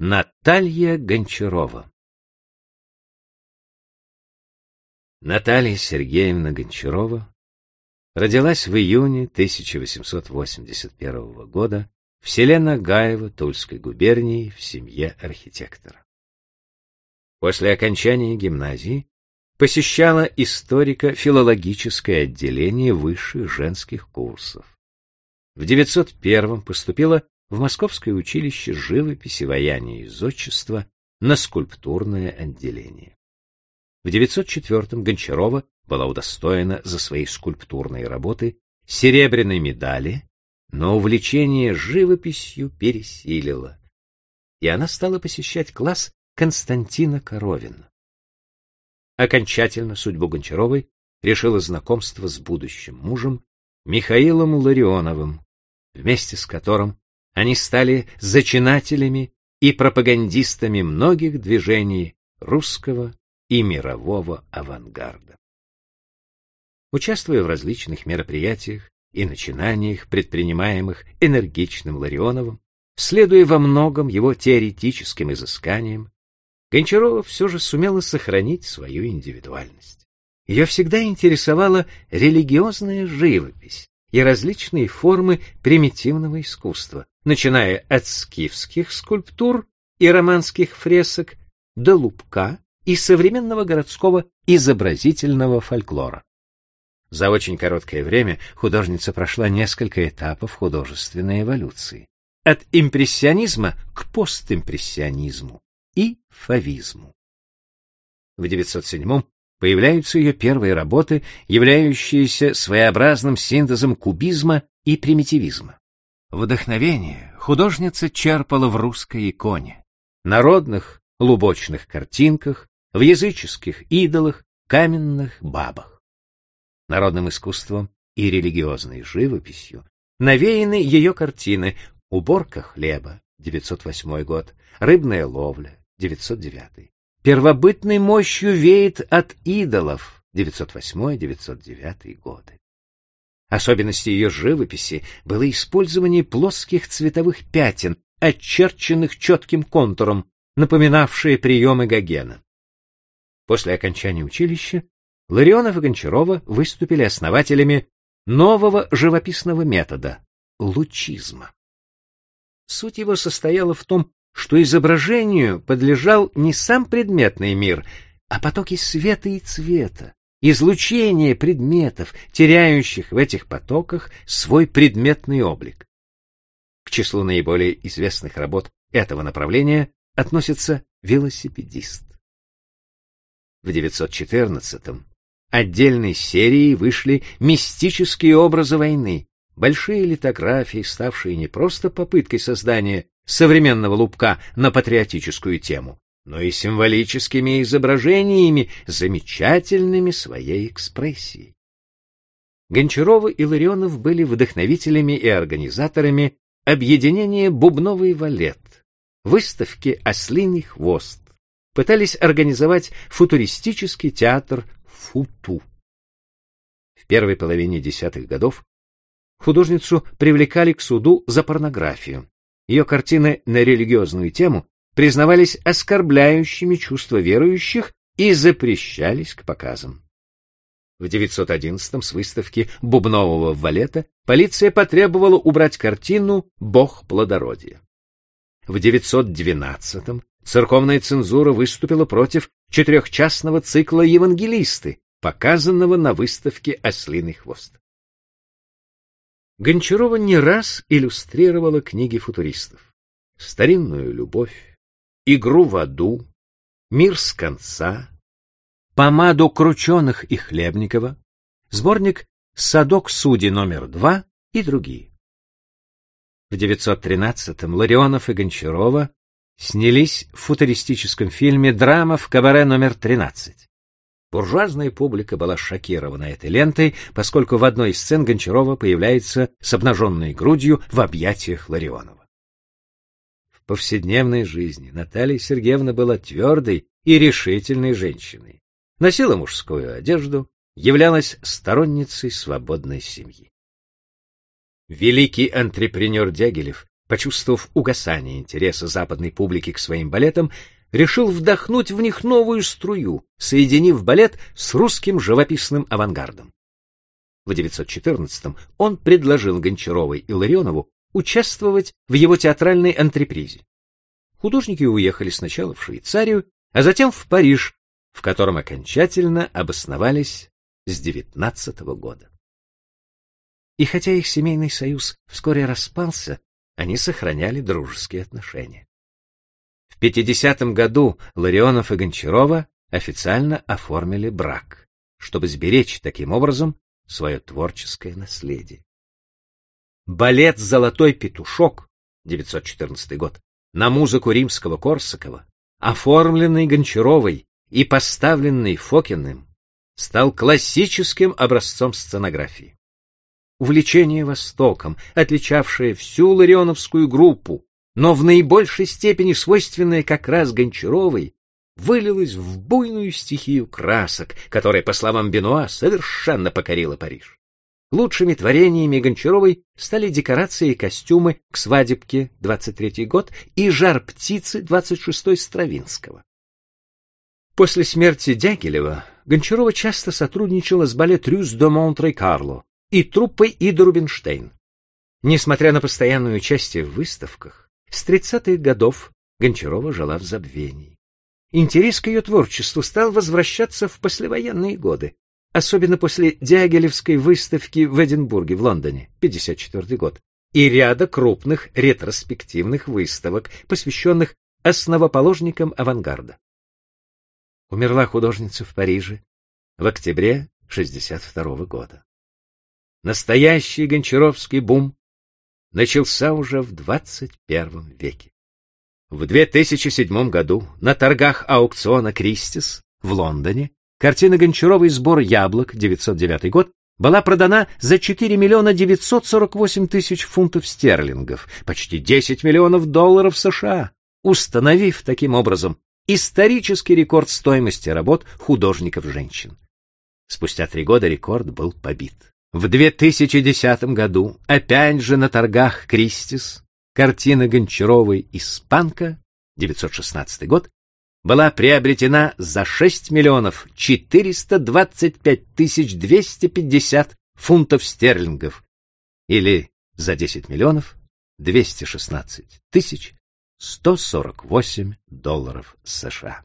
Наталья Гончарова Наталья Сергеевна Гончарова родилась в июне 1881 года в селе Нагаево Тульской губернии в семье архитектора. После окончания гимназии посещала историко-филологическое отделение высших женских курсов. В 901 поступила в Московское училище живописи, ваяния и зодчества на скульптурное отделение. В 904 Гончарова была удостоена за свои скульптурные работы серебряной медали, но увлечение живописью пересилило, и она стала посещать класс Константина Коровина. Окончательно судьбу Гончаровой решило знакомство с будущим мужем Михаилом Ларионовым, вместе с которым они стали зачинателями и пропагандистами многих движений русского и мирового авангарда. Участвуя в различных мероприятиях и начинаниях, предпринимаемых энергичным Ларионовым, следуя во многом его теоретическим изысканиям, Гончарова все же сумела сохранить свою индивидуальность. Ее всегда интересовала религиозная живопись и различные формы примитивного искусства, начиная от скифских скульптур и романских фресок до лупка и современного городского изобразительного фольклора. За очень короткое время художница прошла несколько этапов художественной эволюции. От импрессионизма к постимпрессионизму и фавизму. В 907 появляются ее первые работы, являющиеся своеобразным синтезом кубизма и примитивизма. Вдохновение художница черпала в русской иконе, народных лубочных картинках, в языческих идолах, каменных бабах. Народным искусством и религиозной живописью навеяны ее картины «Уборка хлеба» 908 год, «Рыбная ловля» 909, «Первобытной мощью веет от идолов» 908-909 годы. Особенностью ее живописи было использование плоских цветовых пятен, очерченных четким контуром, напоминавшие приемы Гогена. После окончания училища Ларионов и Гончарова выступили основателями нового живописного метода — лучизма. Суть его состояла в том, что изображению подлежал не сам предметный мир, а потоки света и цвета, излучение предметов, теряющих в этих потоках свой предметный облик. К числу наиболее известных работ этого направления относится велосипедист. В 914-м отдельной серией вышли мистические образы войны, большие литографии, ставшие не просто попыткой создания современного лупка на патриотическую тему, но и символическими изображениями, замечательными своей экспрессией. Гончарова и Ларионов были вдохновителями и организаторами объединения «Бубновый валет», выставки «Ослиный хвост», пытались организовать футуристический театр «Футу». В первой половине десятых годов художницу привлекали к суду за порнографию. Ее картины на религиозную тему признавались оскорбляющими чувства верующих и запрещались к показам. В 911-м с выставки бубнового валета полиция потребовала убрать картину «Бог плодородия». В 912-м церковная цензура выступила против четырехчастного цикла «Евангелисты», показанного на выставке «Ослиный хвост». Гончарова не раз иллюстрировала книги футуристов. «Старинную любовь», «Игру в аду», «Мир с конца», «Помаду Крученых и Хлебникова», сборник «Садок судей номер два» и другие. В 913-м Ларионов и Гончарова снялись в футуристическом фильме «Драма в кабаре номер 13». Буржуазная публика была шокирована этой лентой, поскольку в одной из сцен Гончарова появляется с обнаженной грудью в объятиях Ларионова. Повседневной жизни Наталья Сергеевна была твердой и решительной женщиной, носила мужскую одежду, являлась сторонницей свободной семьи. Великий антрепренер Дягилев почувствовав угасание интереса западной публики к своим балетам, решил вдохнуть в них новую струю, соединив балет с русским живописным авангардом. В 1914 он предложил Гончаровой и Ларионову участвовать в его театральной антрепризе. Художники уехали сначала в Швейцарию, а затем в Париж, в котором окончательно обосновались с 19 года. И хотя их семейный союз вскоре распался, они сохраняли дружеские отношения. В 50 году Ларионов и Гончарова официально оформили брак, чтобы сберечь таким образом свое творческое наследие. Балет «Золотой петушок» 914 год на музыку римского Корсакова, оформленный Гончаровой и поставленный Фокиным, стал классическим образцом сценографии. Увлечение Востоком, отличавшее всю Ларионовскую группу, но в наибольшей степени свойственное как раз Гончаровой, вылилось в буйную стихию красок, которая, по словам Бенуа, совершенно покорила Париж. Лучшими творениями Гончаровой стали декорации и костюмы к свадебке 23 год и жар птицы 26 Стравинского. После смерти Дягилева Гончарова часто сотрудничала с балет Рюс де Монтре-Карло и труппой Ида Рубинштейн. Несмотря на постоянное участие в выставках, с 30-х годов Гончарова жила в забвении. Интерес к ее творчеству стал возвращаться в послевоенные годы, особенно после Дягилевской выставки в Эдинбурге в Лондоне, 54 год, и ряда крупных ретроспективных выставок, посвященных основоположникам авангарда. Умерла художница в Париже в октябре 62 года. Настоящий гончаровский бум начался уже в 21 веке. В 2007 году на торгах аукциона Кристис в Лондоне картина Гончаровой «Сбор яблок» 909 год была продана за 4 миллиона 948 тысяч фунтов стерлингов, почти 10 миллионов долларов США, установив таким образом исторический рекорд стоимости работ художников-женщин. Спустя три года рекорд был побит. В 2010 году, опять же на торгах Кристис, картина Гончаровой «Испанка» 916 год была приобретена за 6 миллионов 425 тысяч 250 фунтов стерлингов или за 10 миллионов 216 тысяч 148 долларов США.